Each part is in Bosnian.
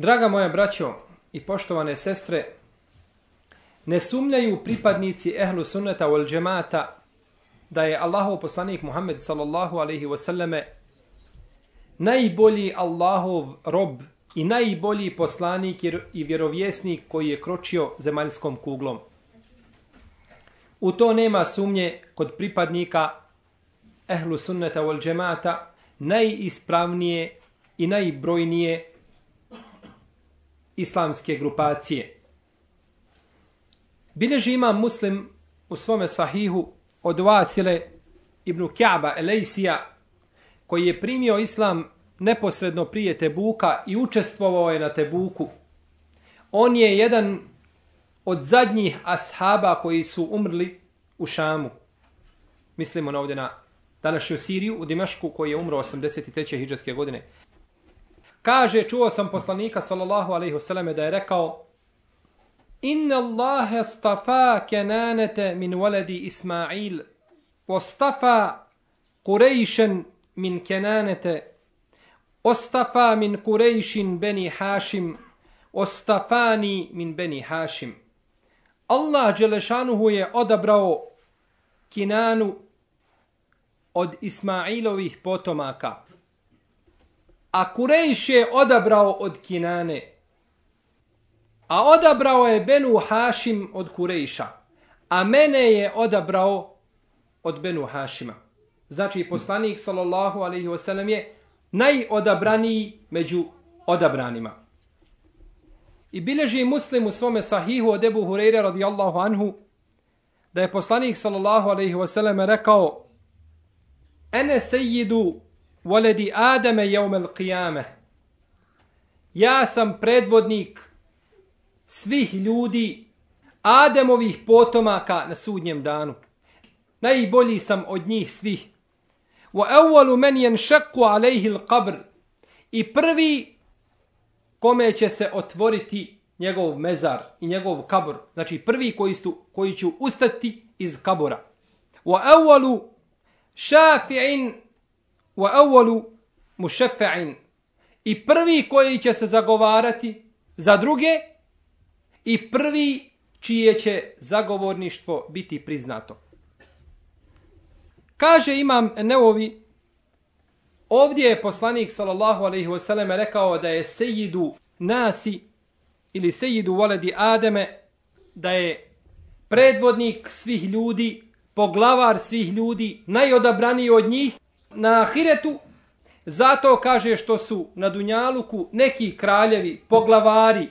Draga moja braćo i poštovane sestre, ne sumljaju pripadnici ehlu sunneta wal džemata da je Allahov poslanik Muhammed sallallahu alaihi wasallame najbolji Allahov rob i najbolji poslanik i vjerovjesnik koji je kročio zemaljskom kuglom. U to nema sumnje kod pripadnika ehlu sunneta wal džemata najispravnije i najbrojnije islamske grupacije. Bileži ima muslim u svome sahihu od Vathile ibn Kjaba Elejsija, koji je primio islam neposredno prije Tebuka i učestvovao je na Tebuku. On je jedan od zadnjih ashaba koji su umrli u Šamu. Mislimo na ovdje na današnju Siriju, u Dimašku, koji je umro 83. hijđarske godine. Kaže, čuo sam poslanika sallallahu alejhi ve selleme da je rekao Inna Allahe stafa kenanete min waladi Ismail. Ostafa Kurejšen min kenanete. Ostafa min Kurejšin beni Hašim. Ostafani min beni Hašim. Allah Đelešanuhu je odabrao Kinanu od Ismailovih potomaka a Kurejš je odabrao od Kinane, a odabrao je Benu Hašim od Kurejša, a mene je odabrao od Benu Hašima. Znači, poslanik, sallallahu alaihi wasallam, je najodabraniji među odabranima. I bileži muslim u svome sahihu od Ebu Hureyre radijallahu anhu, da je poslanik, sallallahu alaihi wasallam, rekao, Ene sejidu Voledi Adame jeumel qiyame. Ja sam predvodnik svih ljudi, Ademovih potomaka na sudnjem danu. Najbolji sam od njih svih. Wa awwalu man yanshaqu alayhi al-qabr. I prvi kome će se otvoriti njegov mezar i njegov kabor. Znači prvi koji, su, koji će ustati iz kabora. Wa awwalu shafi'in wa awwalu mushaffa'in i prvi koji će se zagovarati za druge i prvi čije će zagovorništvo biti priznato. Kaže imam Neovi, ovdje je poslanik sallallahu alaihi wasallam rekao da je sejidu nasi ili sejidu voledi Ademe, da je predvodnik svih ljudi, poglavar svih ljudi, najodabraniji od njih, na ahiretu, zato kaže što su na Dunjaluku neki kraljevi, poglavari,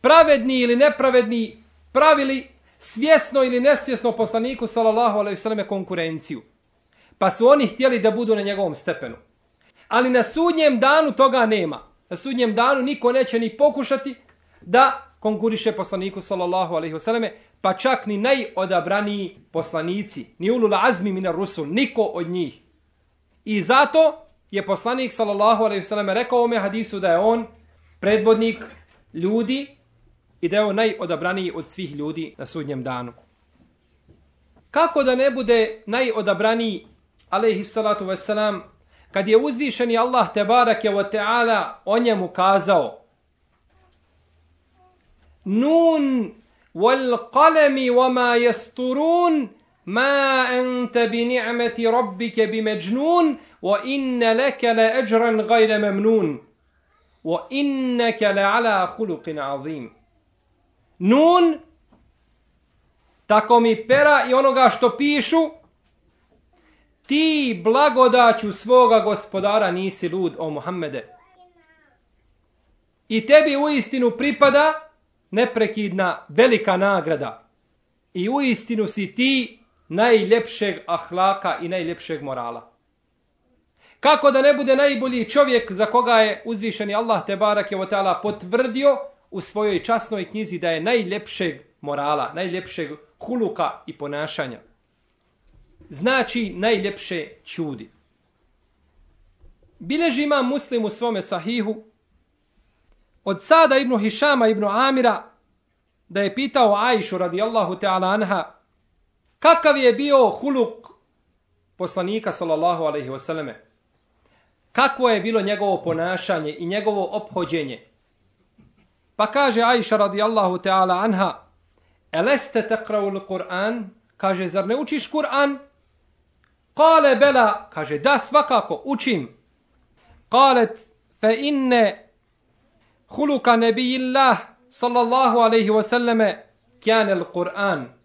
pravedni ili nepravedni, pravili svjesno ili nesvjesno poslaniku sallallahu alejhi ve selleme konkurenciju. Pa su oni htjeli da budu na njegovom stepenu. Ali na sudnjem danu toga nema. Na sudnjem danu niko neće ni pokušati da konkuriše poslaniku sallallahu alejhi ve selleme, pa čak ni najodabraniji poslanici, ni ulul azmi minar rusul, niko od njih. I zato je poslanik sallallahu alejhi ve sellem rekao u hadisu da je on predvodnik ljudi i da je on najodabraniji od svih ljudi na sudnjem danu. Kako da ne bude najodabraniji alejhi salatu ve selam kad je uzvišeni Allah te barake ve taala o njemu kazao Nun wal qalami wama yasturun ma anta bi ni'mati rabbika bi majnun wa inna laka la ajran ghayra mamnun wa innaka la ala khuluqin azim. Nun, tako mi pera i onoga što pišu, ti blagodaću svoga gospodara nisi lud, o Muhammede. I tebi u istinu pripada neprekidna velika nagrada. I u istinu si ti najljepšeg ahlaka i najljepšeg morala. Kako da ne bude najbolji čovjek za koga je uzvišeni Allah te barak je potvrdio u svojoj časnoj knjizi da je najljepšeg morala, najljepšeg huluka i ponašanja. Znači najljepše čudi. Bileži ima muslim u svome sahihu od Sada ibn Hišama ibn Amira da je pitao Ajšu radijallahu ta'ala anha Kakav je bio huluk poslanika sallallahu alaihi wasallame? Kakvo je bilo njegovo ponašanje i njegovo obhođenje? Pa kaže Aisha radijallahu ta'ala anha, Eleste tekrau l-Kur'an? Kaže, zar ne učiš Kur'an? Kale bela, kaže, da svakako, učim. Kalet, fe inne huluka nebijillah, sallallahu alaihi wasallame, kjane l-Kur'an.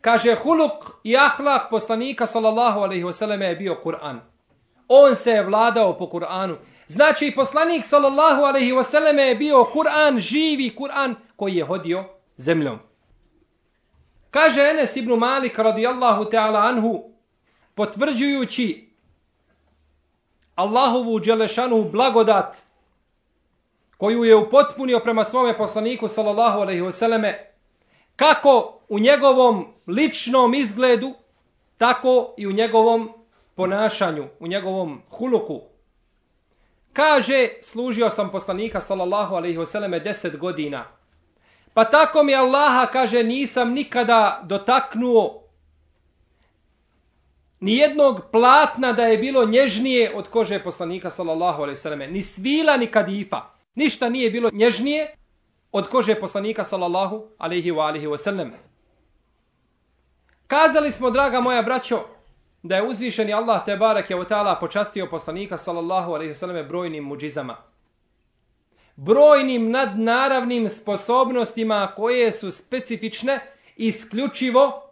Kaže, huluk i ahlak poslanika, sallallahu alaihi wasallam je bio Kur'an. On se je vladao po Kur'anu. Znači, poslanik, sallallahu alaihi wasallam je bio Kur'an, živi Kur'an, koji je hodio zemljom. Kaže Enes ibn Malik radijallahu ta'ala anhu, potvrđujući Allahovu dželešanu blagodat koju je upotpunio prema svome poslaniku sallallahu alaihi wasallame, kako u njegovom ličnom izgledu, tako i u njegovom ponašanju, u njegovom huluku. Kaže, služio sam poslanika sallallahu alaihi vseleme deset godina, Pa tako mi Allaha kaže nisam nikada dotaknuo ni jednog platna da je bilo nježnije od kože poslanika sallallahu alejhi ve selleme ni svila ni kadifa. Ništa nije bilo nježnije od kože poslanika sallallahu alejhi ve alihi ve sellem Kazali smo draga moja braćo da je uzvišeni Allah te barek je otala počastio poslanika sallallahu alejhi ve selleme brojnim mucizama brojnim nadnaravnim sposobnostima koje su specifične isključivo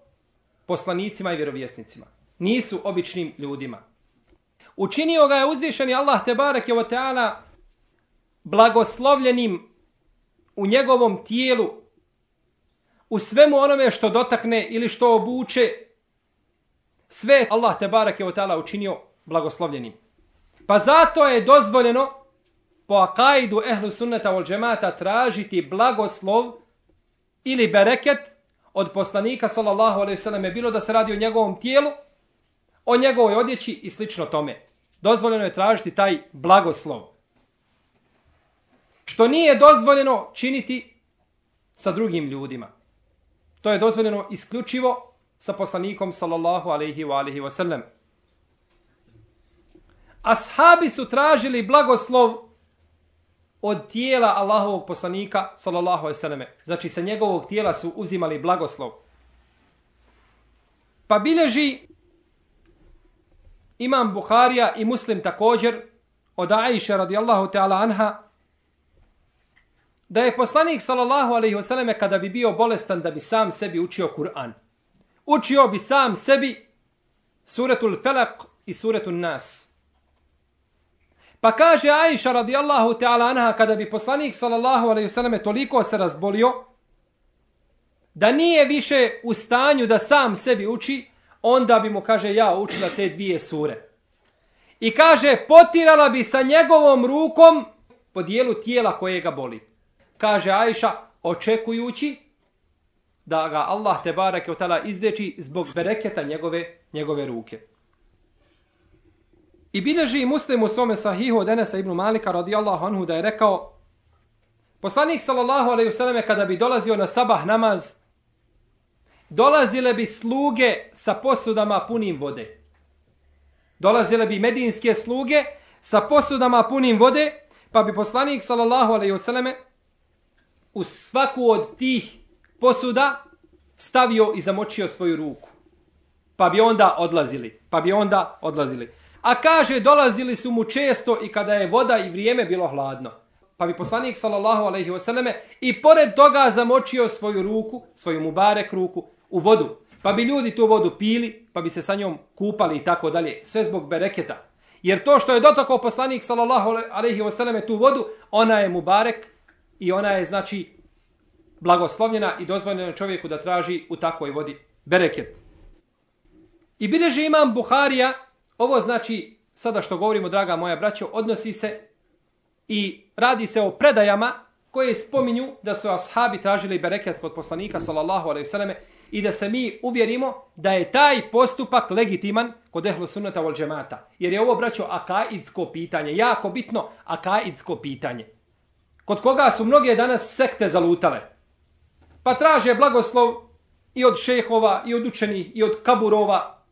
poslanicima i vjerovjesnicima. Nisu običnim ljudima. Učinio ga je uzvišeni Allah te barek je otala blagoslovljenim u njegovom tijelu u svemu onome što dotakne ili što obuče sve Allah te barek je tala učinio blagoslovljenim. Pa zato je dozvoljeno po akajdu ehlu sunnata vol džemata tražiti blagoslov ili bereket od poslanika sallallahu alaihi sallam je bilo da se radi o njegovom tijelu, o njegovoj odjeći i slično tome. Dozvoljeno je tražiti taj blagoslov. Što nije dozvoljeno činiti sa drugim ljudima. To je dozvoljeno isključivo sa poslanikom sallallahu alaihi wa alaihi wa sallam. Ashabi su tražili blagoslov od tijela Allahovog poslanika, sallallahu alaihi sallam. Znači, sa njegovog tijela su uzimali blagoslov. Pa bilježi imam Buharija i Muslim također od Aisha radijallahu ta'ala anha da je poslanik sallallahu alejhi ve selleme kada bi bio bolestan da bi sam sebi učio Kur'an. Učio bi sam sebi suratul Felak i suratul Nas. Pa kaže Aisha radijallahu ta'ala anha kada bi poslanik sallallahu alejhi ve selleme toliko se razbolio da nije više u stanju da sam sebi uči, onda bi mu kaže ja učila te dvije sure. I kaže potirala bi sa njegovom rukom po dijelu tijela koje ga boli. Kaže Ajša, očekujući da ga Allah te barake izdeči zbog bereketa njegove, njegove ruke. I bileži muslim u svome sahihu od Enesa ibn Malika radijallahu anhu da je rekao poslanik sallallahu alaihi vseleme kada bi dolazio na sabah namaz dolazile bi sluge sa posudama punim vode. Dolazile bi medinske sluge sa posudama punim vode pa bi poslanik sallallahu alaihi vseleme u svaku od tih posuda stavio i zamočio svoju ruku. Pa bi onda odlazili. Pa bi onda odlazili. A kaže, dolazili su mu često i kada je voda i vrijeme bilo hladno. Pa bi poslanik, sallallahu alejhi ve selleme i pored toga zamočio svoju ruku, svoju mubarek ruku, u vodu. Pa bi ljudi tu vodu pili, pa bi se sa njom kupali i tako dalje. Sve zbog bereketa. Jer to što je dotakao poslanik, sallallahu alejhi ve selleme tu vodu, ona je mubarek i ona je, znači, blagoslovljena i dozvoljena čovjeku da traži u takvoj vodi bereket. I bileže imam Buharija, Ovo znači, sada što govorimo, draga moja braćo, odnosi se i radi se o predajama koje spominju da su ashabi tražili bereket kod poslanika, sallallahu alaihi vseleme, i da se mi uvjerimo da je taj postupak legitiman kod ehlu sunnata vol džemata. Jer je ovo, braćo, akaidsko pitanje, jako bitno akaidsko pitanje. Kod koga su mnoge danas sekte zalutale. Pa traže blagoslov i od šehova, i od učenih, i od kaburova,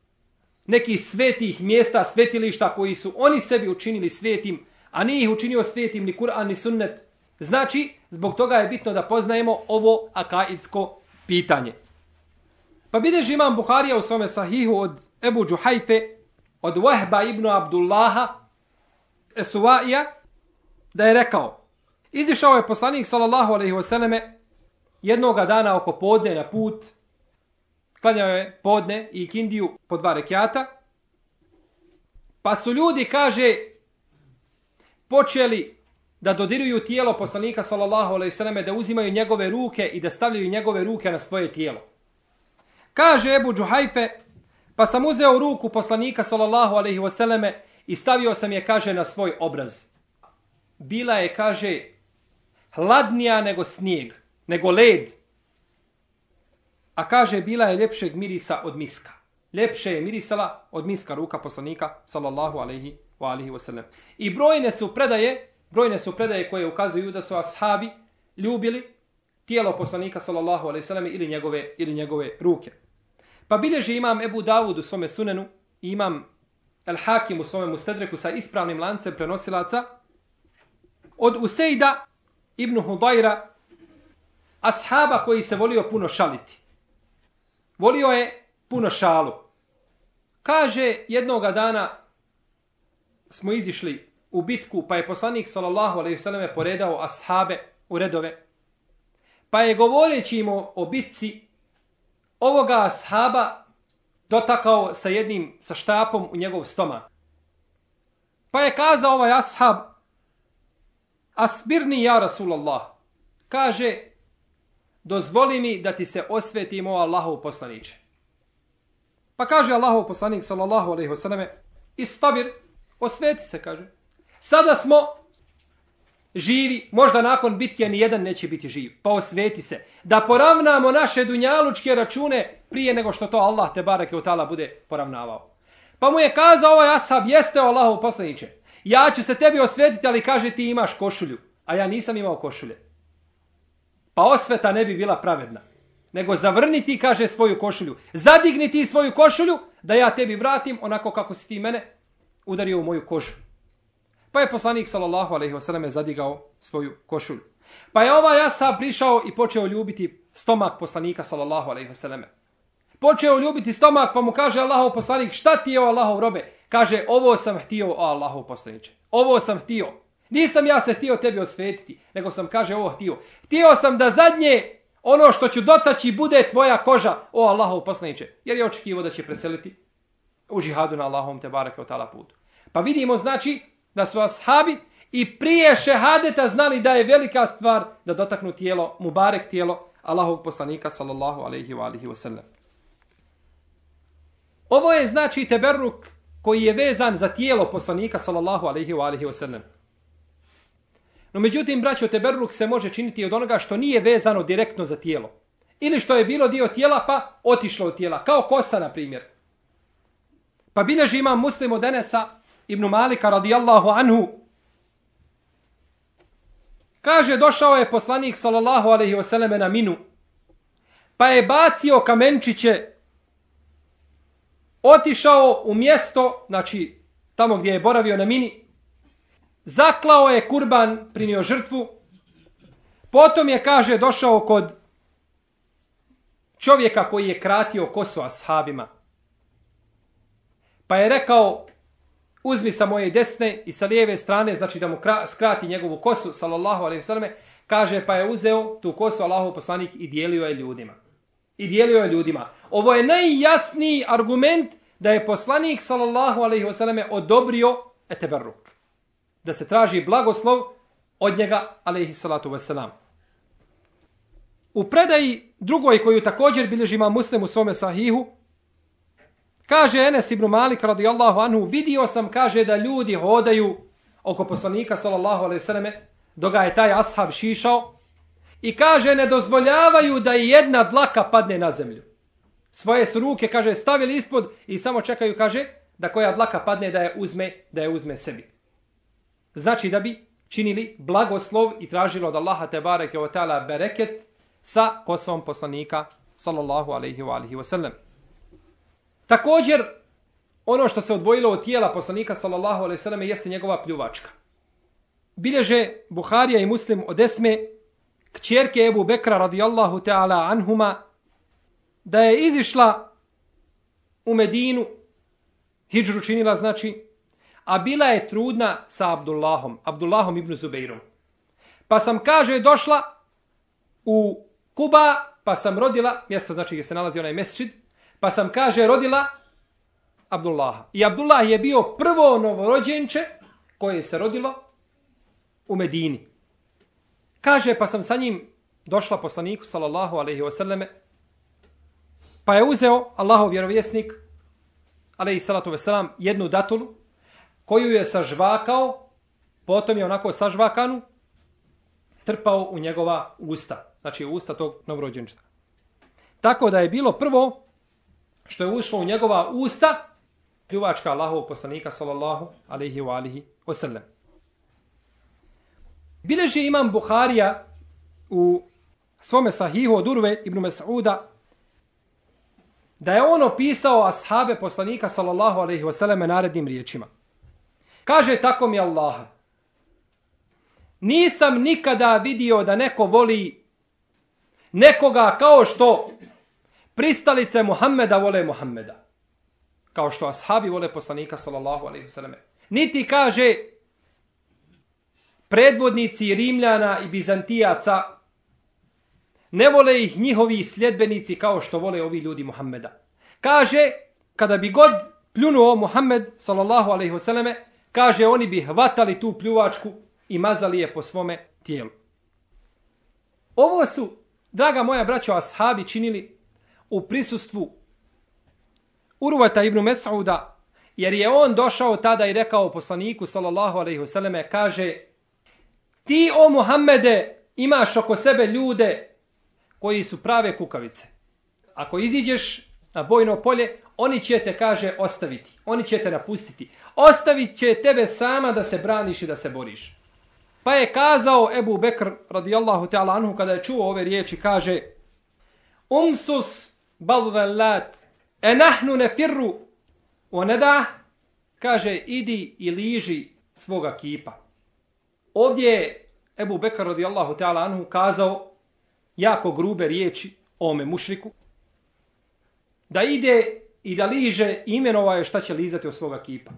nekih svetih mjesta, svetilišta koji su oni sebi učinili svetim, a nije ih učinio svetim ni Kur'an ni sunnet. Znači, Zbog toga je bitno da poznajemo ovo akaidsko pitanje. Pa bideži imam Buharija u svome sahihu od Ebu Džuhajfe, od Wahba ibn Abdullaha, Esuvaija, da je rekao, izišao je poslanik sallallahu alejhi ve selleme jednoga dana oko podne na put, klanjao je podne i kindiju po dva rekiata, pa su ljudi, kaže, počeli da dodiruju tijelo poslanika sallallahu alejhi ve selleme da uzimaju njegove ruke i da stavljaju njegove ruke na svoje tijelo. Kaže Ebu Džuhajfe, pa sam uzeo ruku poslanika sallallahu alejhi ve selleme i stavio sam je kaže na svoj obraz. Bila je kaže hladnija nego snijeg, nego led. A kaže bila je ljepšeg mirisa od miska. Ljepše je mirisala od miska ruka poslanika sallallahu alejhi ve sellem. I brojne su predaje Brojne su predaje koje ukazuju da su ashabi ljubili tijelo poslanika sallallahu alejhi ve sellem ili njegove ili njegove ruke. Pa bilježi imam Ebu Davud u svome sunenu i imam El Hakim u svome mustedreku sa ispravnim lancem prenosilaca od Usejda ibn Hudajra ashaba koji se volio puno šaliti. Volio je puno šalu. Kaže jednoga dana smo izišli u bitku, pa je poslanik sallallahu alejhi ve selleme poredao ashabe u redove. Pa je govoreći im o bitci ovoga ashaba dotakao sa jednim sa štapom u njegov stomak. Pa je kazao ovaj ashab Asbirni ja Rasulallah. Kaže, dozvoli mi da ti se osvetimo Allahov poslaniče. Pa kaže Allahov poslanik sallallahu alejhi ve selleme istabir, osveti se, kaže. Sada smo živi, možda nakon bitke ni jedan neće biti živ. Pa osveti se. Da poravnamo naše dunjalučke račune prije nego što to Allah te barake u tala bude poravnavao. Pa mu je kazao ovaj ashab, jeste Allahov poslaniče. Ja ću se tebi osvetiti, ali kaže ti imaš košulju. A ja nisam imao košulje. Pa osveta ne bi bila pravedna. Nego zavrni ti, kaže, svoju košulju. Zadigni ti svoju košulju, da ja tebi vratim onako kako si ti mene udario u moju kožu. Pa je poslanik sallallahu alejhi ve je zadigao svoju košulju. Pa je ovaj Asab prišao i počeo ljubiti stomak poslanika sallallahu alejhi ve selleme. Počeo ljubiti stomak pa mu kaže Allahov poslanik šta ti je o Allahov robe? Kaže ovo sam htio o Allahov poslanice. Ovo sam htio. Nisam ja se htio tebi osvetiti, nego sam kaže ovo htio. Htio sam da zadnje ono što ću dotaći bude tvoja koža o Allahov poslanice. Jer je očekivao da će preseliti u džihadu na Allahom te bareke od tala putu. Pa vidimo znači da su ashabi i prije šehadeta znali da je velika stvar da dotaknu tijelo, mubarek tijelo Allahovog poslanika sallallahu alaihi wa alihi wasallam. Ovo je znači teberruk koji je vezan za tijelo poslanika sallallahu alaihi wa alaihi wasallam. No međutim, braćo, teberruk se može činiti od onoga što nije vezano direktno za tijelo. Ili što je bilo dio tijela pa otišlo od tijela. Kao kosa, na primjer. Pa bilježi imam muslim od Enesa ibn Malika radijallahu anhu, kaže, došao je poslanik sallallahu alaihi wasallam na minu, pa je bacio kamenčiće, otišao u mjesto, znači tamo gdje je boravio na mini, zaklao je kurban, prinio žrtvu, potom je, kaže, došao kod čovjeka koji je kratio kosu ashabima. Pa je rekao, uzmi sa moje desne i sa lijeve strane, znači da mu skrati njegovu kosu, sallallahu alaihi sallam, kaže pa je uzeo tu kosu Allahov poslanik i dijelio je ljudima. I dijelio je ljudima. Ovo je najjasniji argument da je poslanik, sallallahu alaihi sallam, odobrio eteberruk. Da se traži blagoslov od njega, alaihi salatu wasalam. U predaji drugoj koju također bilježi ima muslim u svome sahihu, Kaže Enes ibn Malik radijallahu anhu, vidio sam, kaže, da ljudi hodaju oko poslanika, sallallahu alaihi sallam, dok je taj ashab šišao, i kaže, ne dozvoljavaju da jedna dlaka padne na zemlju. Svoje su ruke, kaže, stavili ispod i samo čekaju, kaže, da koja dlaka padne da je uzme, da je uzme sebi. Znači da bi činili blagoslov i tražilo od Allaha te bareke o ta'ala bereket sa kosom poslanika, sallallahu alaihi wa alihi wa sallam. Također, ono što se odvojilo od tijela poslanika sallallahu alejhi ve selleme jeste njegova pljuvačka. Bilježe Buharija i Muslim od Esme kćerke Ebu Bekra radijallahu ta'ala anhuma, da je izišla u Medinu, hijđru činila znači, a bila je trudna sa Abdullahom, Abdullahom ibn Zubeirom. Pa sam, kaže, došla u Kuba, pa sam rodila, mjesto znači gdje se nalazi onaj mesčid, pa sam, kaže, rodila Abdullaha. I Abdullah je bio prvo novorođenče koje se rodilo u Medini. Kaže, pa sam sa njim došla poslaniku, sallallahu alaihi wasallame, pa je uzeo Allahov vjerovjesnik, alaihi salatu wasalam, jednu datulu, koju je sažvakao, potom je onako sažvakanu, trpao u njegova usta. Znači u usta tog novorođenčeta. Tako da je bilo prvo što je ušlo u njegova usta, pljuvačka Allahovog poslanika, sallallahu alaihi wa alihi wasallam. Bileži imam Buharija u svome sahihu od Urve ibn Mas'uda da je on opisao ashabe poslanika sallallahu alaihi wasallam narednim riječima. Kaže tako mi Allaha. Nisam nikada vidio da neko voli nekoga kao što pristalice Muhammeda vole Muhammeda. Kao što ashabi vole poslanika sallallahu alaihi wasallam. Niti kaže predvodnici Rimljana i Bizantijaca ne vole ih njihovi sljedbenici kao što vole ovi ljudi Muhammeda. Kaže, kada bi god pljunuo Muhammed sallallahu alaihi vseleme, kaže oni bi hvatali tu pljuvačku i mazali je po svome tijelu. Ovo su, draga moja braćo, ashabi činili u prisustvu Urvata ibn Mes'uda, jer je on došao tada i rekao poslaniku, sallallahu alaihi vseleme, kaže, ti o Muhammede imaš oko sebe ljude koji su prave kukavice. Ako iziđeš na bojno polje, oni će te, kaže, ostaviti. Oni će te napustiti. Ostavit će tebe sama da se braniš i da se boriš. Pa je kazao Ebu Bekr, radijallahu ta'ala anhu, kada je čuo ove riječi, kaže Umsus balvelat enahnu nefirru ne o ne da, kaže, idi i liži svoga kipa. Ovdje je Ebu Bekr, radijallahu ta'ala anhu, kazao jako grube riječi o ome mušriku, da ide i da liže imenova je šta će lizati od svoga kipa.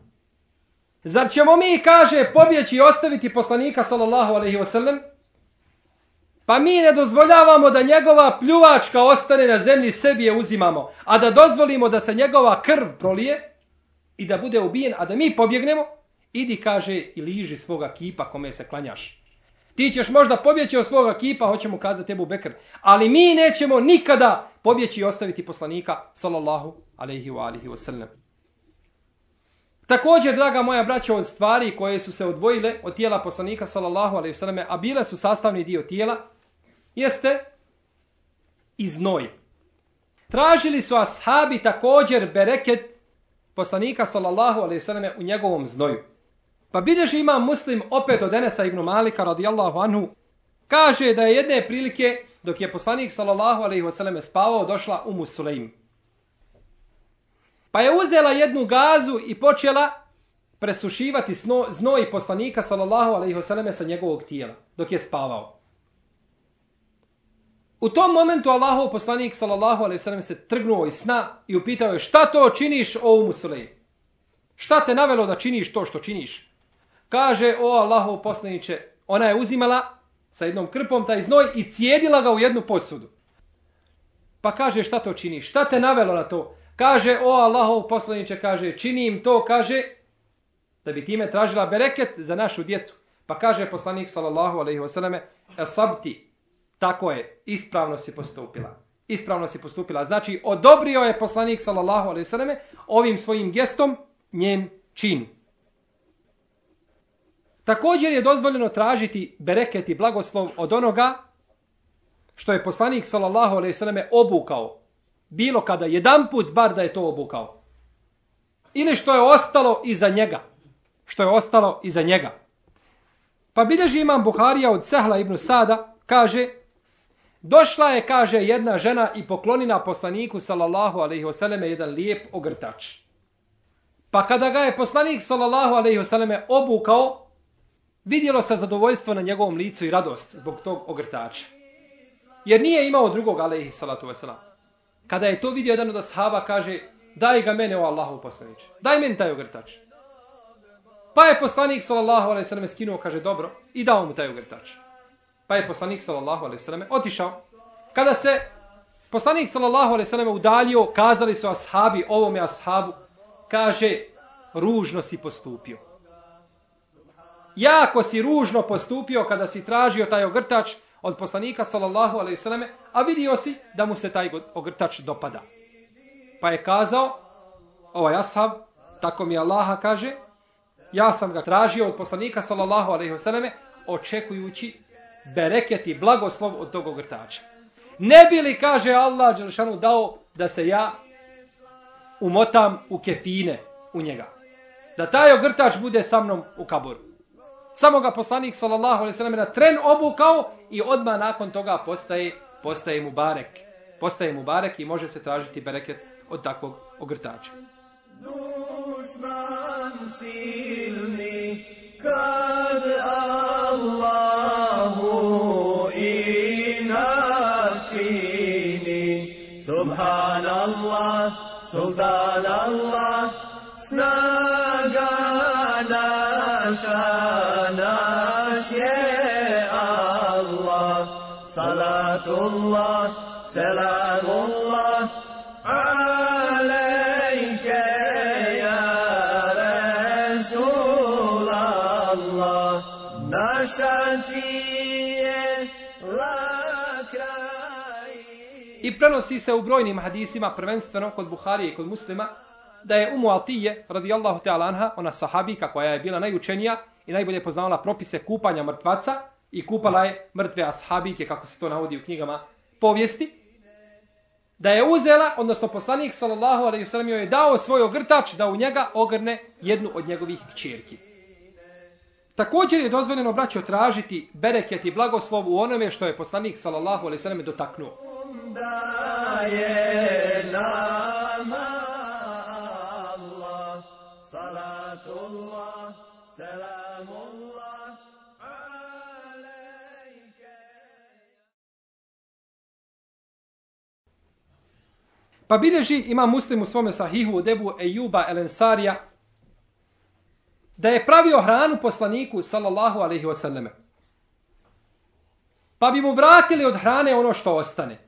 Zar ćemo mi, kaže, pobjeći i ostaviti poslanika, sallallahu alaihi wasallam, pa mi ne dozvoljavamo da njegova pljuvačka ostane na zemlji, sebi je uzimamo, a da dozvolimo da se njegova krv prolije i da bude ubijen, a da mi pobjegnemo, idi, kaže, i liži svoga kipa kome se klanjaš. Ti ćeš možda pobjeći od svoga kipa, hoćemo kazati Ebu Bekr. Ali mi nećemo nikada pobjeći i ostaviti poslanika, sallallahu alaihi wa alihi wasallam. Također, draga moja braća, od stvari koje su se odvojile od tijela poslanika, sallallahu alaihi wasallam, a bile su sastavni dio tijela, jeste i znoj. Tražili su ashabi također bereket poslanika, sallallahu alaihi wasallam, u njegovom znoju. Pa bilježi ima muslim opet od Enesa ibn Malika radijallahu anhu, kaže da je jedne prilike dok je poslanik sallallahu alaihi wasallam spavao došla u Musulejm. Pa je uzela jednu gazu i počela presušivati sno, znoj poslanika sallallahu alaihi wasallam sa njegovog tijela dok je spavao. U tom momentu Allahov poslanik sallallahu alaihi wasallam se trgnuo iz sna i upitao je šta to činiš o Musulejm? Šta te navelo da činiš to što činiš? Kaže, o Allahov poslaniće, ona je uzimala sa jednom krpom taj znoj i cijedila ga u jednu posudu. Pa kaže, šta to čini? Šta te navelo na to? Kaže, o Allahov poslaniće, kaže, činim to, kaže, da bi time tražila bereket za našu djecu. Pa kaže poslanik, sallallahu alaihi selleme: esabti, tako je, ispravno si postupila. Ispravno si postupila. Znači, odobrio je poslanik, sallallahu alejhi ve selleme ovim svojim gestom njen čin. Također je dozvoljeno tražiti bereket i blagoslov od onoga što je poslanik sallallahu alejhi ve selleme obukao. Bilo kada jedan put bar da je to obukao. Ili što je ostalo iza njega. Što je ostalo iza njega. Pa bilježi imam Buharija od Sehla ibn Sada, kaže, došla je, kaže, jedna žena i poklonila poslaniku, sallallahu alejhi ve selleme jedan lijep ogrtač. Pa kada ga je poslanik, sallallahu alejhi ve selleme obukao, vidjelo se zadovoljstvo na njegovom licu i radost zbog tog ogrtača. Jer nije imao drugog, alaihi salatu wasalam. Kada je to vidio jedan od ashaba, kaže, daj ga mene o Allahu poslaniče. Daj meni taj ogrtač. Pa je poslanik sallallahu alejhi ve sellem skinuo kaže dobro i dao mu taj ogrtač. Pa je poslanik sallallahu alejhi ve sellem otišao. Kada se poslanik sallallahu alejhi ve sellem udalio, kazali su ashabi ovome je ashabu kaže ružno si postupio. Jako si ružno postupio kada si tražio taj ogrtač od poslanika sallallahu alejhi ve selleme, a vidio si da mu se taj ogrtač dopada. Pa je kazao ovaj ashab tako mi Allaha kaže ja sam ga tražio od poslanika sallallahu alejhi ve selleme očekujući bereket i blagoslov od tog ogrtača. Ne bi li, kaže Allah Đelšanu, dao da se ja umotam u kefine u njega. Da taj ogrtač bude sa mnom u kaboru. Samo ga poslanik sallallahu alejhi ve sellem na tren obukao i odma nakon toga postaje postaje mu barek. Postaje mu barek i može se tražiti bereket od takvog ogrtača. Dušman silni kad Allahu inačini Subhanallah, Sultan Allah, سلام الله عليك يا رسول الله selamullah, I prenosi se u brojnim hadisima, prvenstveno kod Buharije i kod muslima, da je Umu Atije, radijallahu ta'ala anha, ona sahabika koja je bila najučenija i najbolje poznavala propise kupanja mrtvaca i kupala je mrtve ashabike, kako se to navodi u knjigama povijesti, da je uzela, odnosno poslanik sallallahu alaihi sallam joj je dao svoj ogrtač da u njega ogrne jednu od njegovih kćerki. Također je dozvoljeno braćo tražiti bereket i blagoslov u onome što je poslanik sallallahu alejhi ve sellem dotaknuo. Pa bilježi ima muslim u svome sahihu u debu Ejuba Elensarija da je pravio hranu poslaniku sallallahu alaihi wasallame. Pa bi mu vratili od hrane ono što ostane.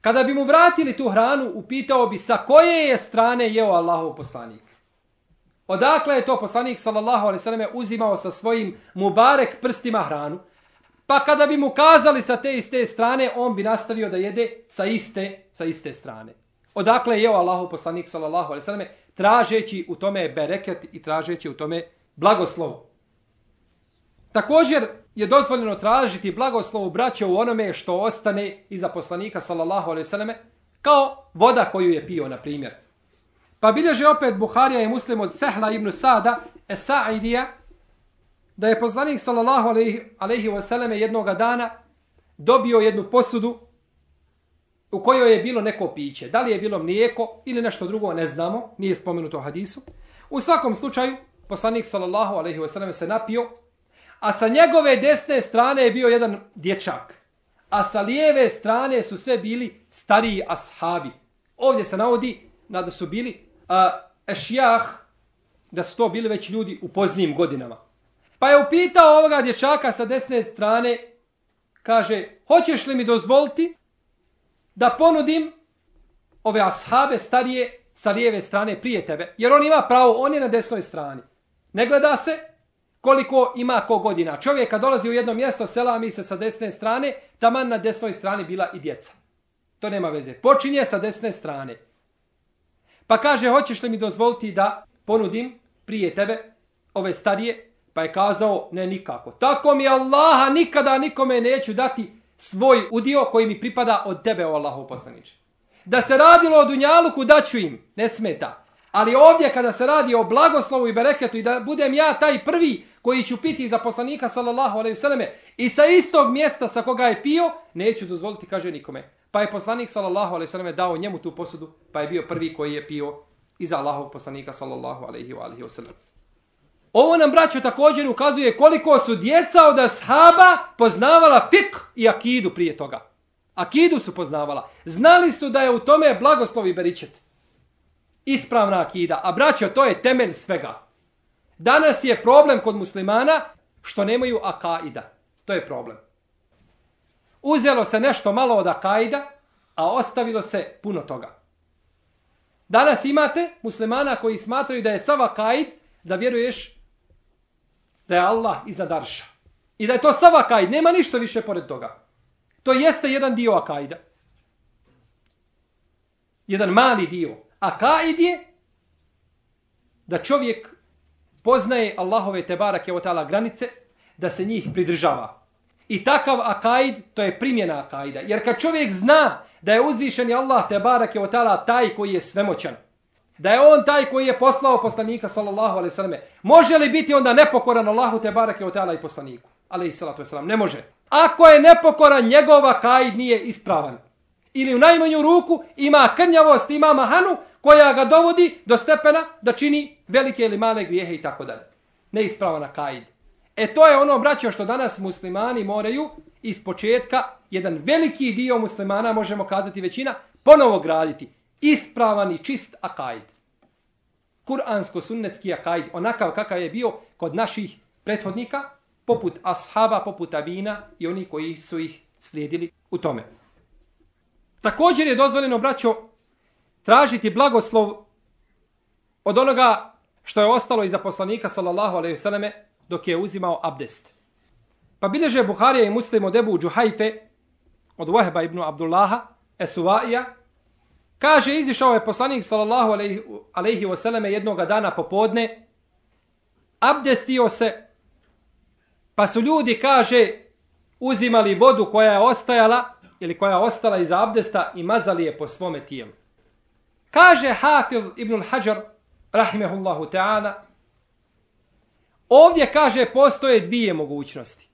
Kada bi mu vratili tu hranu, upitao bi sa koje je strane jeo Allahov poslanik. Odakle je to poslanik sallallahu alaihi wasallam uzimao sa svojim mubarek prstima hranu. Pa kada bi mu kazali sa te iste strane, on bi nastavio da jede sa iste, sa iste strane. Odakle je jeo Allahu poslanik sallallahu alejhi ve selleme tražeći u tome bereket i tražeći u tome blagoslov. Također je dozvoljeno tražiti blagoslov u u onome što ostane iza poslanika sallallahu alejhi ve selleme kao voda koju je pio na primjer. Pa bilježe opet Buharija i Muslim od Sehla ibn Sada Esaidija da je poslanik sallallahu alejhi ve selleme jednog dana dobio jednu posudu u kojoj je bilo neko piće. Da li je bilo mlijeko ili nešto drugo, ne znamo, nije spomenuto u hadisu. U svakom slučaju, poslanik sallallahu alejhi ve selleme se napio, a sa njegove desne strane je bio jedan dječak. A sa lijeve strane su sve bili stariji ashabi. Ovdje se navodi da su bili a, ešjah, da su to bili već ljudi u poznijim godinama. Pa je upitao ovoga dječaka sa desne strane, kaže, hoćeš li mi dozvoliti da ponudim ove ashabe starije sa lijeve strane prije tebe, jer on ima pravo, on je na desnoj strani. Ne gleda se koliko ima ko godina. Čovjek kad dolazi u jedno mjesto, sela mi se sa desne strane, taman na desnoj strani bila i djeca. To nema veze. Počinje sa desne strane. Pa kaže, hoćeš li mi dozvoliti da ponudim prije tebe ove starije? Pa je kazao, ne nikako. Tako mi Allaha nikada nikome neću dati svoj udio koji mi pripada od tebe, o Allahu poslaniče. Da se radilo o Dunjaluku, daću im, ne smeta. Ali ovdje kada se radi o blagoslovu i bereketu i da budem ja taj prvi koji ću piti za poslanika sallallahu alejhi ve selleme i sa istog mjesta sa koga je pio, neću dozvoliti kaže nikome. Pa je poslanik sallallahu alejhi ve selleme dao njemu tu posudu, pa je bio prvi koji je pio iza Allahovog poslanika sallallahu alejhi ve alihi wasallam. Ovo nam, braćo, također ukazuje koliko su djeca od ashaba poznavala fik i akidu prije toga. Akidu su poznavala. Znali su da je u tome blagoslov i beričet. Ispravna akida. A braćo, to je temelj svega. Danas je problem kod muslimana što nemaju akaida. To je problem. Uzelo se nešto malo od akaida, a ostavilo se puno toga. Danas imate muslimana koji smatraju da je sav akaid da vjeruješ da je Allah iznad arša. I da je to sav akaid, nema ništa više pored toga. To jeste jedan dio akaida. Jedan mali dio. Akaid je da čovjek poznaje Allahove tebarak o granice, da se njih pridržava. I takav akaid, to je primjena akaida. Jer kad čovjek zna da je uzvišeni Allah tebarak o taj koji je svemoćan, da je on taj koji je poslao poslanika sallallahu alejhi ve selleme. Može li biti onda nepokoran Allahu te bareke ve taala i poslaniku? Alejhi salatu vesselam, ne može. Ako je nepokoran njegova kaid nije ispravan. Ili u najmanju ruku ima krnjavost, ima mahanu koja ga dovodi do stepena da čini velike ili male grijehe i tako dalje. Neispravan kaid. E to je ono braćo što danas muslimani moraju iz početka jedan veliki dio muslimana možemo kazati većina ponovo graditi ispravan i čist akajd. Kur'ansko-sunnetski akajd, onakav kakav je bio kod naših prethodnika, poput ashaba, poput abina i oni koji su ih slijedili u tome. Također je dozvoljeno, braćo, tražiti blagoslov od onoga što je ostalo iza poslanika, sallallahu alaihi vseleme, dok je uzimao abdest. Pa bileže Buharija i muslim od Ebu Džuhajfe, od Wahba ibn Abdullaha, Esuvaija, Kaže, izišao je poslanik sallallahu alejhi alejhi ve selleme jednog dana popodne, abdestio se, pa su ljudi, kaže, uzimali vodu koja je ostajala, ili koja je ostala iza abdesta i mazali je po svome tijelu. Kaže Hafil ibn al-Hajar, rahimehullahu ta'ala, ovdje, kaže, postoje dvije mogućnosti.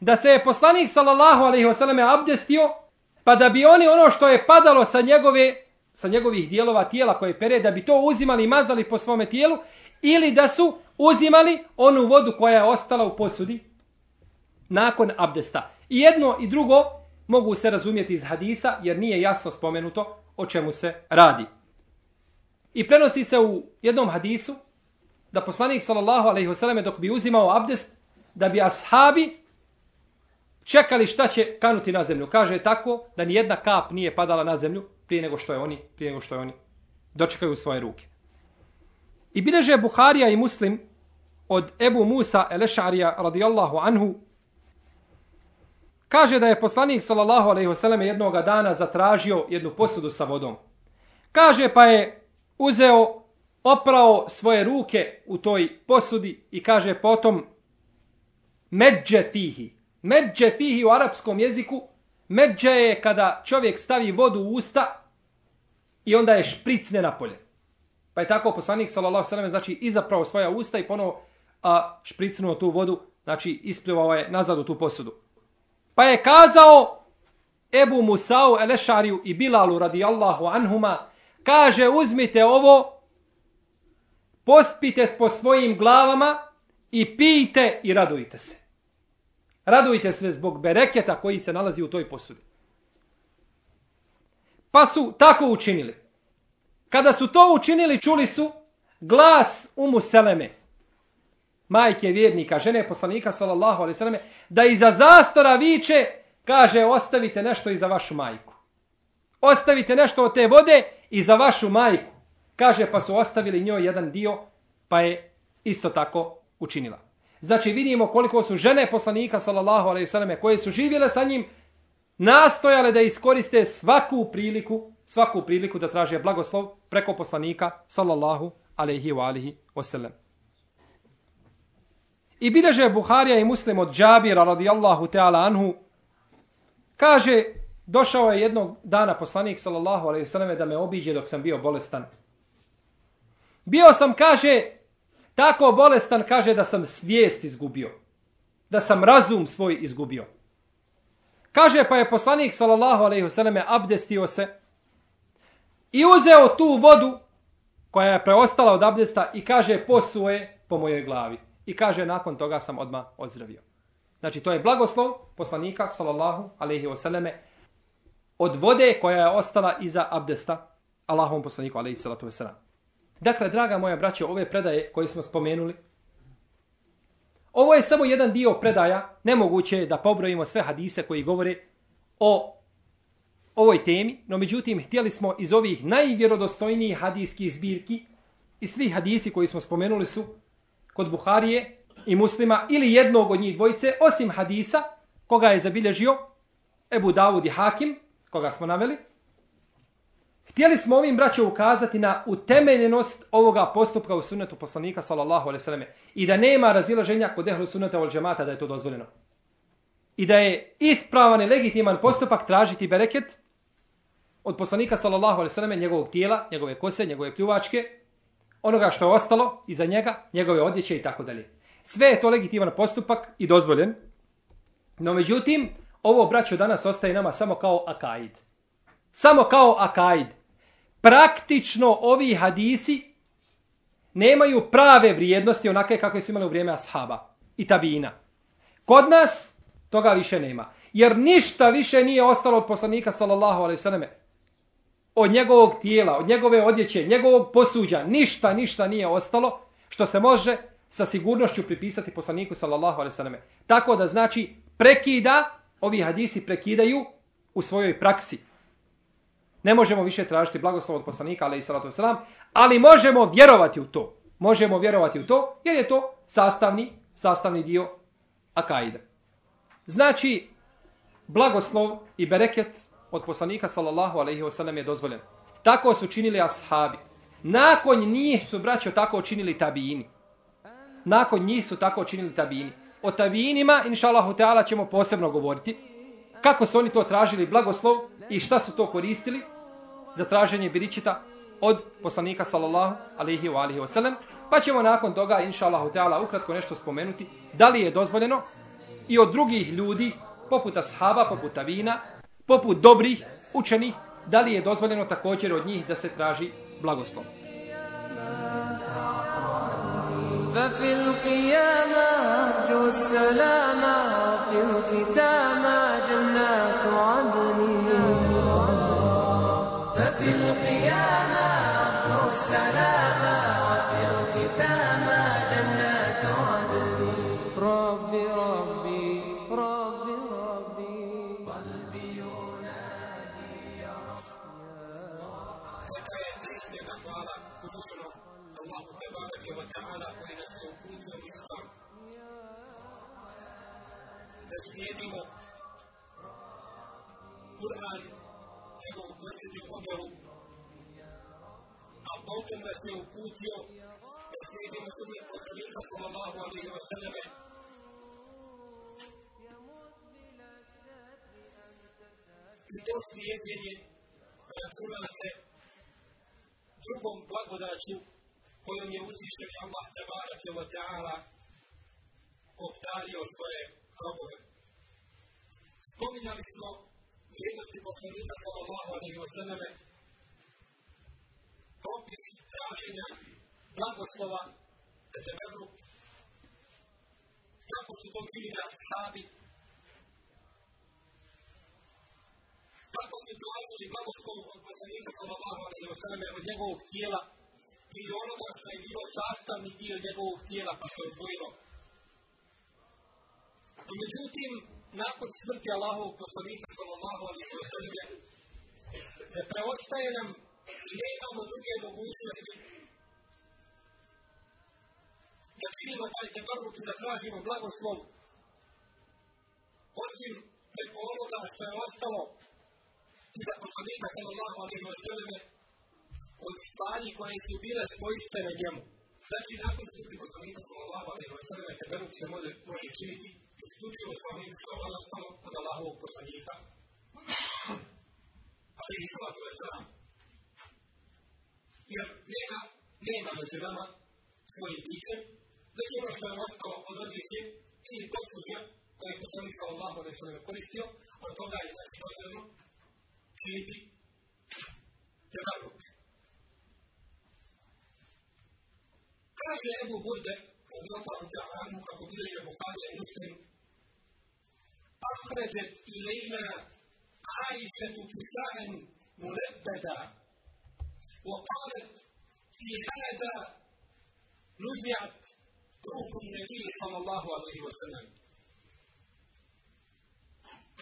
Da se je poslanik sallallahu alejhi ve selleme abdestio, pa da bi oni ono što je padalo sa njegove sa njegovih dijelova tijela koje pere, da bi to uzimali i mazali po svome tijelu, ili da su uzimali onu vodu koja je ostala u posudi nakon abdesta. I jedno i drugo mogu se razumjeti iz hadisa, jer nije jasno spomenuto o čemu se radi. I prenosi se u jednom hadisu da poslanik sallallahu alejhi ve selleme dok bi uzimao abdest da bi ashabi čekali šta će kanuti na zemlju. Kaže tako da ni jedna kap nije padala na zemlju prije nego što je oni, prije nego što je oni dočekaju u svoje ruke. I bileže Buharija i Muslim od Ebu Musa Elešarija radijallahu anhu kaže da je poslanik sallallahu alejhi ve selleme jednog dana zatražio jednu posudu sa vodom. Kaže pa je uzeo oprao svoje ruke u toj posudi i kaže potom medje fihi Međe fihi u arapskom jeziku, međe je kada čovjek stavi vodu u usta i onda je špricne napolje. Pa je tako poslanik sallallahu sallam znači izapravo svoja usta i ponovo a, špricnuo tu vodu, znači isplivao je nazad u tu posudu. Pa je kazao Ebu Musau Elešariju i Bilalu radijallahu anhuma, kaže uzmite ovo, pospite po svojim glavama i pijte i radujte se. Radujte se zbog bereketa koji se nalazi u toj posudi. Pa su tako učinili. Kada su to učinili, čuli su glas Umu Seleme, majke vjernika, žene poslanika, sallallahu alaihi sallame, da iza zastora viče, kaže, ostavite nešto i za vašu majku. Ostavite nešto od te vode i za vašu majku. Kaže, pa su ostavili njoj jedan dio, pa je isto tako učinila. Znači vidimo koliko su žene poslanika sallallahu alejhi ve selleme koje su živjele sa njim nastojale da iskoriste svaku priliku, svaku priliku da traže blagoslov preko poslanika sallallahu alejhi ve alihi wasallam. I bileže Buharija i Muslim od Džabira radijallahu ta'ala anhu kaže došao je jednog dana poslanik sallallahu alejhi ve selleme da me obiđe dok sam bio bolestan. Bio sam, kaže, Tako bolestan kaže da sam svijest izgubio. Da sam razum svoj izgubio. Kaže pa je poslanik sallallahu alejhi ve selleme abdestio se i uzeo tu vodu koja je preostala od abdesta i kaže posuje po mojoj glavi. I kaže, nakon toga sam odma ozdravio. Znači, to je blagoslov poslanika, sallallahu alaihi selleme od vode koja je ostala iza abdesta, Allahom poslaniku, alaihi salatu wasallam. Dakle, draga moja braćo, ove predaje koje smo spomenuli, ovo je samo jedan dio predaja, nemoguće je da pobrojimo sve hadise koji govore o ovoj temi, no međutim, htjeli smo iz ovih najvjerodostojnijih hadijskih zbirki, i svi hadisi koji smo spomenuli su kod Buharije i muslima ili jednog od njih dvojice, osim hadisa koga je zabilježio Ebu Davud i Hakim, koga smo naveli. Htjeli smo ovim braćo ukazati na utemeljenost ovoga postupka u sunnetu poslanika sallallahu alaihi sallam i da nema razilaženja kod ehlu sunneta od džemata da je to dozvoljeno. I da je ispravan i legitiman postupak tražiti bereket od poslanika sallallahu alaihi sallam njegovog tijela, njegove kose, njegove pljuvačke, onoga što je ostalo iza njega, njegove odjeće i tako dalje. Sve je to legitiman postupak i dozvoljen. No međutim, ovo braćo danas ostaje nama samo kao akaid. Samo kao akaid. Praktično ovi hadisi nemaju prave vrijednosti onake kako su imali u vrijeme ashaba i tabina. Kod nas toga više nema. Jer ništa više nije ostalo od poslanika sallallahu alaihi sallam od njegovog tijela, od njegove odjeće, njegovog posuđa, ništa, ništa nije ostalo što se može sa sigurnošću pripisati poslaniku sallallahu alejhi ve selleme. Tako da znači prekida, ovi hadisi prekidaju u svojoj praksi. Ne možemo više tražiti blagoslov od poslanika alejhi salatu vesselam, ali možemo vjerovati u to. Možemo vjerovati u to jer je to sastavni sastavni dio akaida. Znači blagoslov i bereket od poslanika sallallahu alejhi ve sellem je dozvoljen. Tako su činili ashabi. Nakon njih su braćo tako činili tabiini nakon njih su tako činili tabijini. O tabijinima, inša Allahu Teala, ćemo posebno govoriti. Kako su oni to tražili blagoslov i šta su to koristili za traženje biričita od poslanika sallallahu alaihi wa alihi wa sallam. Pa ćemo nakon toga, inša Allahu Teala, ukratko nešto spomenuti da li je dozvoljeno i od drugih ljudi, poput ashaba, poput tabina, poput dobrih učenih, da li je dozvoljeno također od njih da se traži blagoslov. ففي القيامة أرجو السلامة في الختامة sallallahu alaihi wa sallam. I to slijedjenje računa se drugom blagodaću kojom je uzvišen Allah tabarake wa ta'ala obdario svoje robove. Spominjali smo vrijednosti poslanika sallallahu alaihi wa sallam propis traženja blagoslova te tebru kako su to bili na sahabi kako su tražili blagoslov od poslanika sallallahu alaihi wa sallame od njegovog tijela ili onoga što je bilo sastavni dio njegovog tijela pa što je odvojilo. No, međutim, nakon smrti Allahovog poslanika sallallahu alaihi wa sallam, ne preostaje nam i nemamo druge mogućnosti da činimo taj tebaruk i da tražimo blagoslov osim preko onoga što je ostalo i za poslanika sallallahu alaihi wa sallam od stvari koje su bile svojstvene njemu. Znači, nakon što bi poslanika sallallahu alaihi wa sallam, teberuk se može, može činiti isključivo s onim što je ostalo od Allahovog poslanika. Ali i sva to je sam. Jer nema, nema među nama svojim bićem, Znači ono što je ostalo od odlike ili pokuđa koje je poslanik sallallahu alaihi sallam koristio, od toga je znači potrebno činiti tevakuk. Kaže Ebu Burde, radijallahu ta'ala anhu, kako bilježe Buharija i Muslim, и إلينا عائشة كساء ملبدا وقالت في هذا نزعت sallallahu alaihi wa sallam.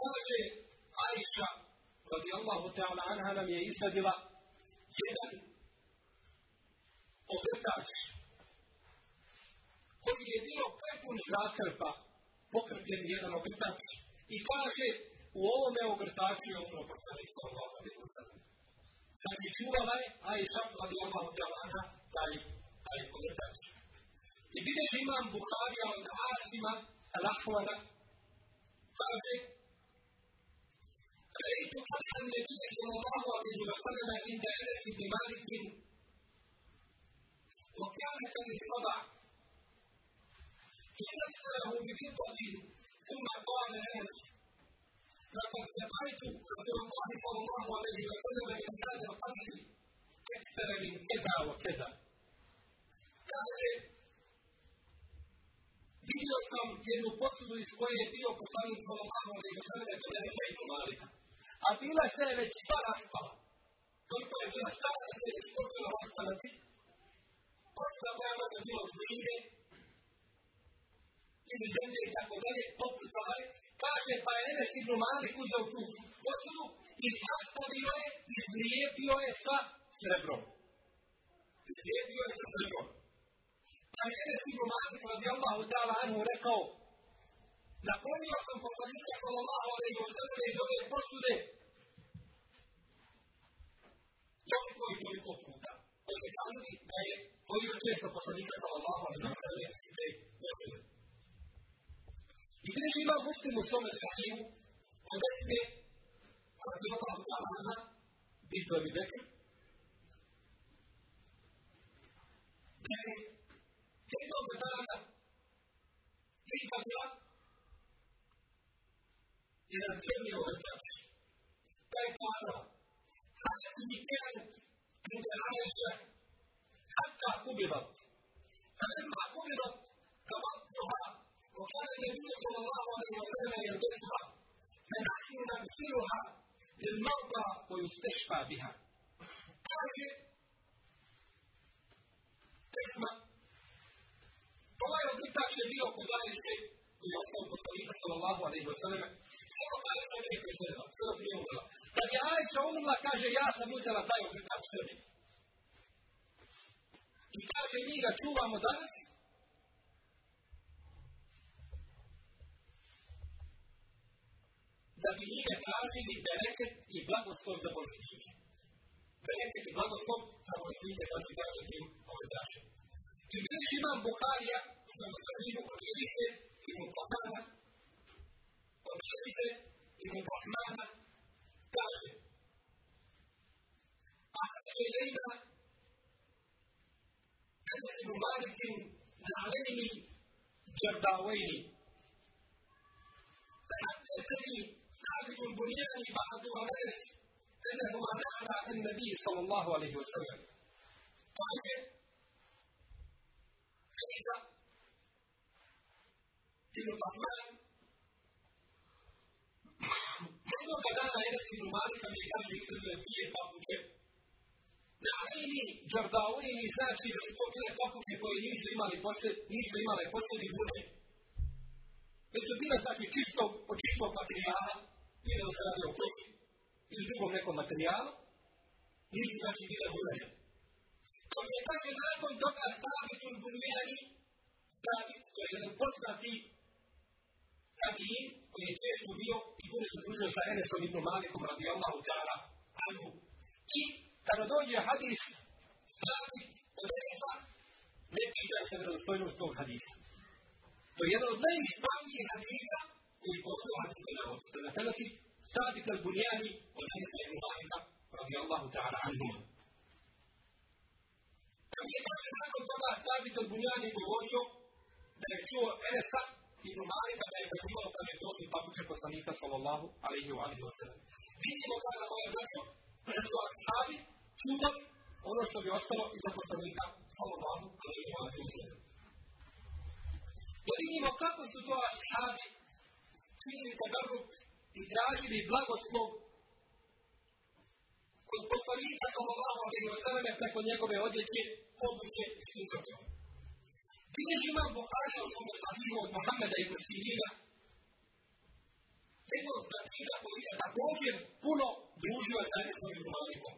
Kaže Aisha, radi Allahu ta'ala anha, nam je izvadila jedan ogrtač, koji je bio prepun zakrpa, pokrpljen jedan ogrtač, i kaže u ovome ogrtaču je ono poslali sallallahu alaihi wa sallam. Znači, čuvala je Aisha, radi Allahu ta'ala anha, taj, taj ogrtač. I vidiš imam Buharija od Asima, Al-Ahwana, kaže رأيت فتح النبي صلى الله عليه وسلم عند أنس بن مالك وكانت للصدع فكسره بفضة ثم قال أنس لقد سقيت رسول الله صلى الله عليه وسلم من هذا القدر أكثر من كذا وكذا kaže vidio sam jednu posudu iz koje je bio poslanik sallallahu alejhi ve sellem kada je sve malika a bila se je već sva raspala. Koliko je bila stara da se je počela raspalati, Posuda koja može bila od zbrinje, ili zemlje i tako dalje, popucala je, kaže pa je Enes ibn Malik uzeo tu posudu i sastavio je, izlijepio je sa srebrom. Izlijepio je sa srebrom. Pa je Enes ibn Malik radijallahu ta'ala anhu rekao, Napunio sam poslanika sallallahu alaihi wa sallam iz ove posude toliko i toliko puta. To se kaže da je toliko često poslanika sallallahu alaihi wa sallam iz te posude. I gdje ima muslim u svome sahiju, kada se radi Allah ta'ala anha, bito Abi Bekr, da je 谁做的呢？你怎么了？你的队友的该抓了，他一天你给他来说，他咋不给的？他是咋不给的？怎么说话？我看了你不说话，我我这边也对话，那他应该记住他。للمرضى ويستشفى بها. هذه اسمه Ovaj oblik takse bio kodaniče u osnovu poslanika sallallahu alaihi wa sallam. Samo taj što je neko sredo, sredo nije umrla. Kad je Aisha umrla, kaže, ja sam uzela taj oblik takse ovdje. I kaže, mi ga čuvamo danas. Da bi njih tražili bereket i blagoslov da bolestinje. Bereket i blagoslov za bolestinje, da bi ga bi ovo tražili. I gdje imam Buharija, المستقيم وبعيسى المطهرة وبعيسى المطهرة تعجب أحد إلينا أنس بن مالك نعليه جرداويه فحتى تلي ثابت البنياني بعد أنس أنه نعلى النبي صلى الله عليه وسلم قال filho Batman. Quando بدأنا يرسم ماركا بكامل الثلاثية بابوكي نعلمني جرداوي نساكي رسقوبين بابوكي koji nisu imali poslije, nisu imale posljedni vune. Već su bile takvi čistog, od čistog materijala, bilo se radi o koži ili drugom nekom materijalu, nisu znači bile vunene. Kako je kaže nakon toga stavit u bunijani, stavit koji je poznati tabiin, koji je često bio i puno se družio sa Enesom ibn Malikom radi Allahu ta'ala anhu. I kada dođe hadis sami od Enesa, ne pita se vjerozostojnost tog hadisa. To je jedan od najispravnijih hadisa koji postoje na ovdje. Da prenosi Sabit al-Bunjani od Enesa ibn Malika radi Allahu ta'ala anhu. Kad je kaže nakon toga Sabit al-Bunjani govorio da je čuo Enesa Ibn Malika da je pozivao da je došli papuče poslanika sallallahu alaihi wa alaihi wa sallam. Vidimo kada moja braćo, došlo, da su ashabi čuvali ono što bi ostalo iza poslanika sallallahu alaihi wa alaihi wa sallam. Da vidimo kako su to ashabi činili tabarruk i tražili blagoslov kod poslanika sallallahu alaihi wa sallam preko njegove odjeće, obuće i služoke. Bilježi imam Bukhari od svog sahihu od Mohameda i Gostinina, jednog bratira koji je također puno družio sa Islamim Malikom.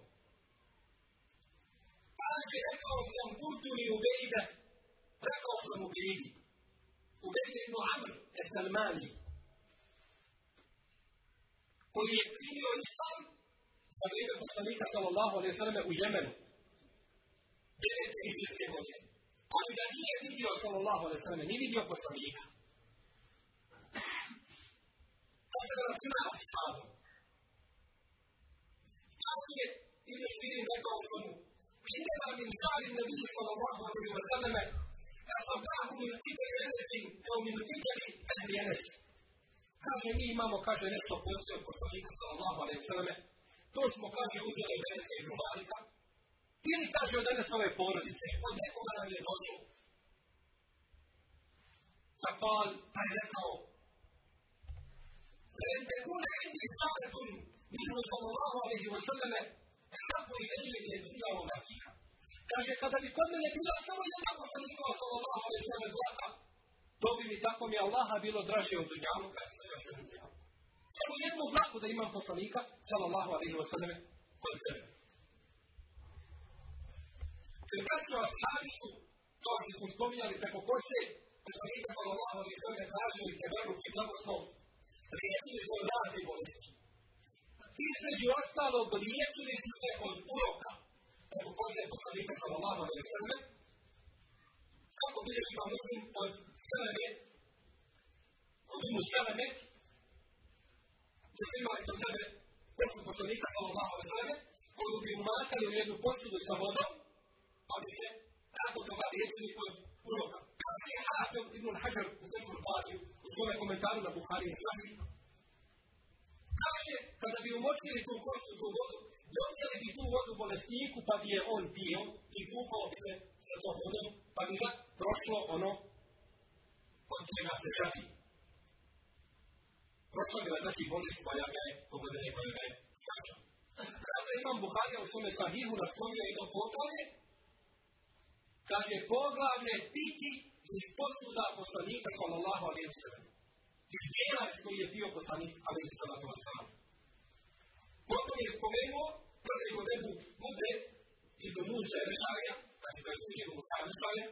Kaže, rekao sam kurtu mi u Bejde, rekao sam u Bejdi, u Bejde ibn Amr, Esalmani, koji je primio islam za vrijeme poslanika sallallahu alaihi sallam u Jemenu. Devete i žetke godine. Ali ga nije vidio sallallahu alaihi sallam, nije vidio poslanika. Tako da računava s sadom. Kaže, je Ibn vidim rekao sam mu, Indema min zari nebi sallallahu alaihi wa sallam, ja sam prahu min kitari enesin, kao min kitari ehli enesin. Kaže, mi imamo, kaže, nešto postoje poslanika sallallahu alaihi wa sallam, to smo, kaže, uzeli od Enesa i Malika, Ili kaže od danas svoje porodice, od nekoga nam je došlo. Zapal, pa je rekao, Vrede gune i stavre gune, minu sam ovaho, ali je osrljene, kako je jedine gdje je bilo vrtika. Kaže, kada bi kod mene bila samo jedna posljednika, sam ovaho, ali sam zlata, to bi mi tako mi Allaha bilo draže od dunjavu, kada se draže od dunjavu. Samo jednu blaku da imam poslanika, sam ovaho, ali je osrljene, kod sebe. Kad su ashabi su, to što smo spominjali preko košte, poslanika sallallahu alaihi wa sallam tražili teberu i blagoslov, riječili su od razne bolesti. Između ostalog, liječili su se od uroka, preko košte poslanika sallallahu alaihi wa sallam, kako bilješ pa muslim od Seleme, od Umu Seleme, gdje su imali kod sebe poslanika, sallallahu alaihi wa sallam, koju bi umakali u jednu posudu sa vodom, Pazite, bi se nakon toga liječili od uroka. Kaže je Hafel ibn Hajar u Zemlju Badiju, u svome komentaru na Buhari i Sahi, Kaže, kada bi umočili tu kocu tu vodu, dobijali bi tu vodu bolestniku, pa bi je on pio i kupao bi se sa tom vodom, pa bi ga prošlo ono od čega se žabi. Prošlo bi ga znači bolest pa koja ga je pogodene, pa koja ga je skača. Zato imam Buharija u svome sahihu na svome i do poglavlje, kaže poglavlje piti iz posuda poslanika sallallahu alaihi wa sallam. Iz djelac koji je bio poslanik alaihi sallatu wa sallam. Potom je spomenuo, prvi go nebu bude i do muža Ešarija, znači da je sviđen u stavlju Ešarija,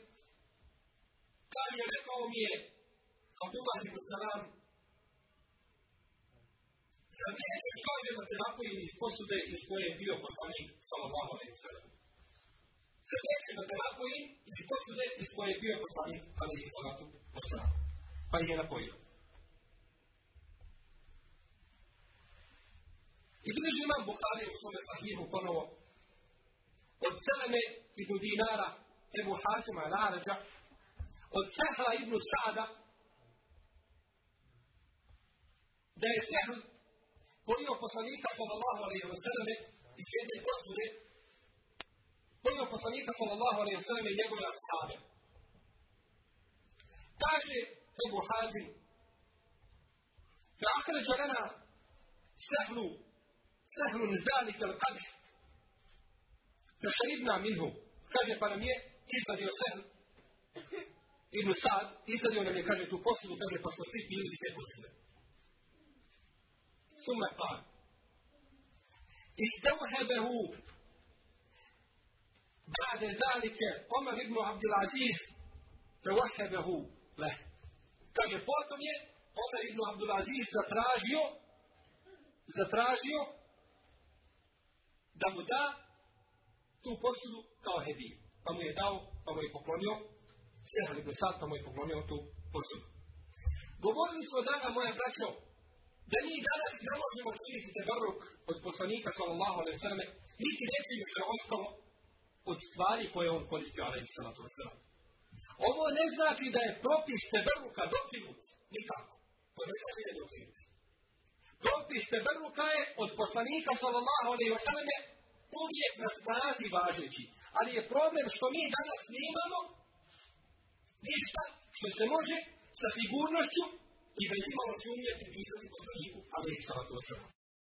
je rekao mi je, Abdullah ibn Salam, da mi je da te napojim iz posude iz koje je bio poslanik, sallallahu alaihi sallam se Sada da te napojim iz posude iz koje je bio poslanik, alaihi sallatu wasalam. Pa ih je napojio. I bliži imam Buhari u svome sahihu ponovo od Seleme ibn Dinara, Ebu Hasima, Larađa, od Sehla ibn Sa'da, da je Sehl ponio poslanika sallallahu alaihi wa sallam iz jedne potvore, ponio poslanika sallallahu alaihi wa sallam i njegove ashabe. Kaže Ebu Hazim, فأخرج لنا سهل سهل ذلك القدح فشربنا منه kaže pa nam je izvadio Sehl Ibn Sad, izvadio nam je, kaže, tu posudu, kaže, pa smo svi pili iz te posude. Suma qal. استوهبه بعد ذلك عمر بن عبد العزيز توهبه له kaže potom je Omer ibn Abdul Aziz zatražio zatražio da mu da tu posudu kao hediju. Pa mu je dao, pa mu je poklonio Sehal ibn Sad, pa mu je poklonio tu posudu. Govorili smo daga, moja braćo, da mi danas ne možemo činiti tebaruk od poslanika, sallallahu alaihi sallam, niti neće mi se ostalo od stvari koje on koristio, alaihi sallatu wasallam. Ovo ne znači da je propis tebaruka dokinut, nikako. To ne znači da je dokinut. Propis tebaruka je od poslanika, sallallahu alaihi sallam, uvijek na snazi važeći. Ali je problem što mi danas nemamo ništa što se može sa sigurnošću i bez imalo sumnje pripisati poslaniku, ali i salatu wasalam.